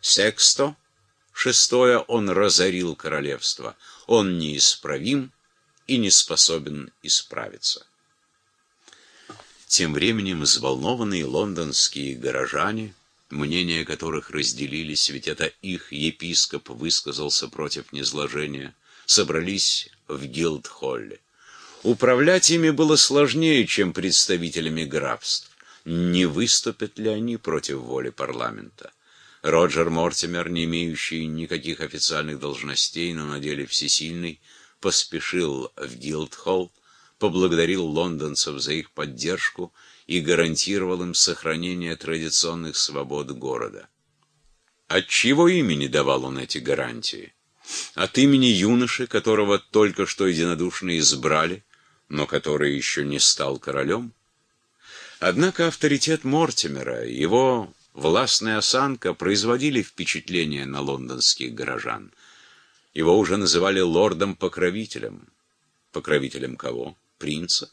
Сексто, шестое, он разорил королевство. Он неисправим и не способен исправиться. Тем временем взволнованные лондонские горожане, мнения которых разделились, ведь это их епископ высказался против низложения, собрались в Гилдхолле. Управлять ими было сложнее, чем представителями графств. Не выступят ли они против воли парламента? Роджер Мортимер, не имеющий никаких официальных должностей, но на деле всесильный, поспешил в Гилдхолл, поблагодарил лондонцев за их поддержку и гарантировал им сохранение традиционных свобод города. От чьего имени давал он эти гарантии? От имени юноши, которого только что единодушно избрали, но который еще не стал королем? Однако авторитет Мортимера, его властная осанка производили впечатление на лондонских горожан. Его уже называли лордом-покровителем. Покровителем кого? Принца?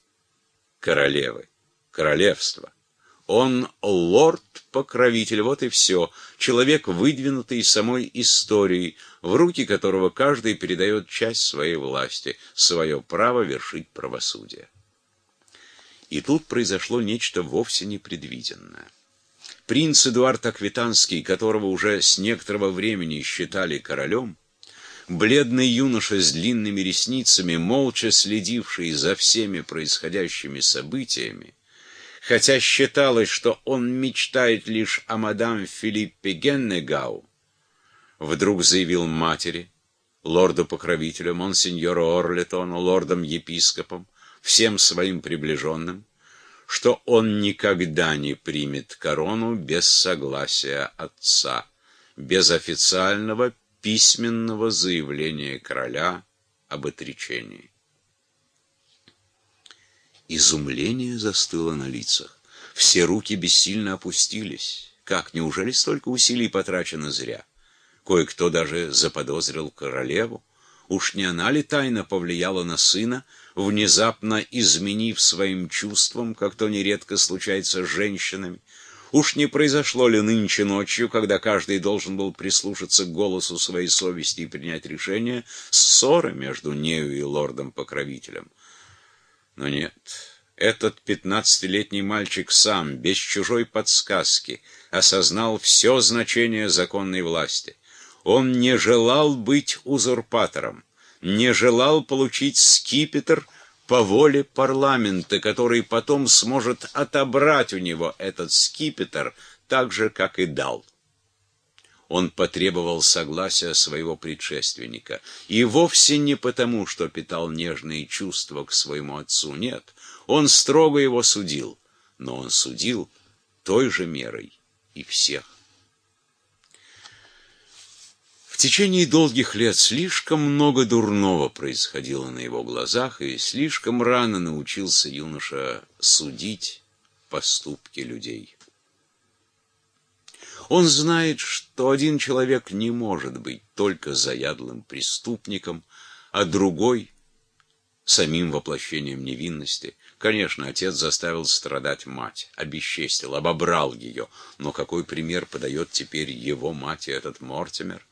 Королевы. Королевства. Он лорд-покровитель, вот и все. Человек, выдвинутый самой историей, в руки которого каждый передает часть своей власти, свое право вершить правосудие. И тут произошло нечто вовсе непредвиденное. Принц Эдуард Аквитанский, которого уже с некоторого времени считали королем, бледный юноша с длинными ресницами, молча следивший за всеми происходящими событиями, хотя считалось, что он мечтает лишь о мадам Филиппе Геннегау, вдруг заявил матери, лорду-покровителю, монсеньору Орлетону, лордом-епископом, всем своим приближенным, что он никогда не примет корону без согласия отца, без официального письменного заявления короля об отречении. Изумление застыло на лицах. Все руки бессильно опустились. Как, неужели столько усилий потрачено зря? Кое-кто даже заподозрил королеву. Уж не она ли тайно повлияла на сына, внезапно изменив своим чувствам, как то нередко случается с женщинами? Уж не произошло ли нынче ночью, когда каждый должен был прислушаться к голосу своей совести и принять решение, ссоры между нею и лордом-покровителем? Но нет, этот пятнадцатилетний мальчик сам, без чужой подсказки, осознал все значение законной власти. Он не желал быть узурпатором, не желал получить скипетр по воле парламента, который потом сможет отобрать у него этот скипетр так же, как и дал он потребовал согласия своего предшественника. И вовсе не потому, что питал нежные чувства к своему отцу, нет. Он строго его судил, но он судил той же мерой и всех. В течение долгих лет слишком много дурного происходило на его глазах, и слишком рано научился юноша судить поступки людей. Он знает, что один человек не может быть только заядлым преступником, а другой — самим воплощением невинности. Конечно, отец заставил страдать мать, обесчестил, обобрал ее, но какой пример подает теперь его мать и этот Мортимер?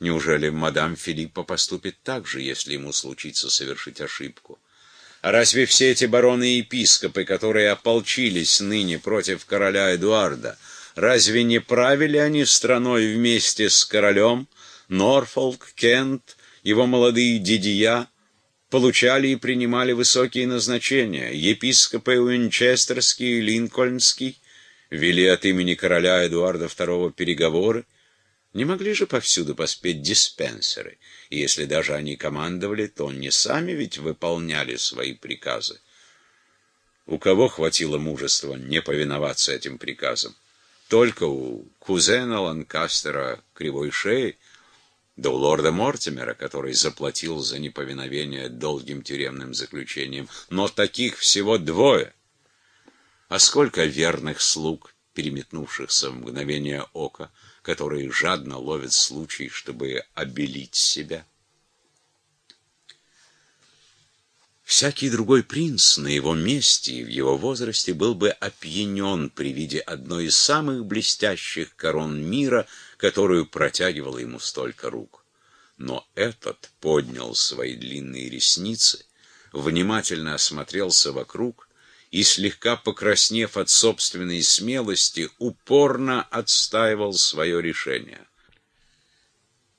Неужели мадам Филиппа поступит так же, если ему случится совершить ошибку? А разве все эти бароны и епископы, которые ополчились ныне против короля Эдуарда, Разве не правили они страной вместе с королем? Норфолк, Кент, его молодые дедья получали и принимали высокие назначения. Епископы Уинчестерский и Линкольнский вели от имени короля Эдуарда II переговоры. Не могли же повсюду поспеть диспенсеры, и если даже они командовали, то не сами ведь выполняли свои приказы. У кого хватило мужества не повиноваться этим приказам? только у кузена Ланкастера кривой шеи, да у лорда Мортимера, который заплатил за неповиновение долгим тюремным заключением. Но таких всего двое. А сколько верных слуг, переметнувшихся в мгновение ока, которые жадно ловят случай, чтобы обелить себя? Всякий другой принц на его месте и в его возрасте был бы опьянен при виде одной из самых блестящих корон мира, которую протягивала ему столько рук. Но этот поднял свои длинные ресницы, внимательно осмотрелся вокруг и, слегка покраснев от собственной смелости, упорно отстаивал свое решение —